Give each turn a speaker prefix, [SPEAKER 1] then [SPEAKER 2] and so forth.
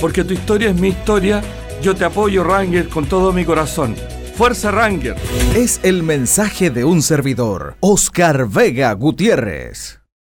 [SPEAKER 1] porque tu historia es mi historia. Yo te apoyo, Ranger, con todo mi corazón. ¡Fuerza, Ranger!
[SPEAKER 2] Es el mensaje de un servidor, Oscar Vega Gutiérrez.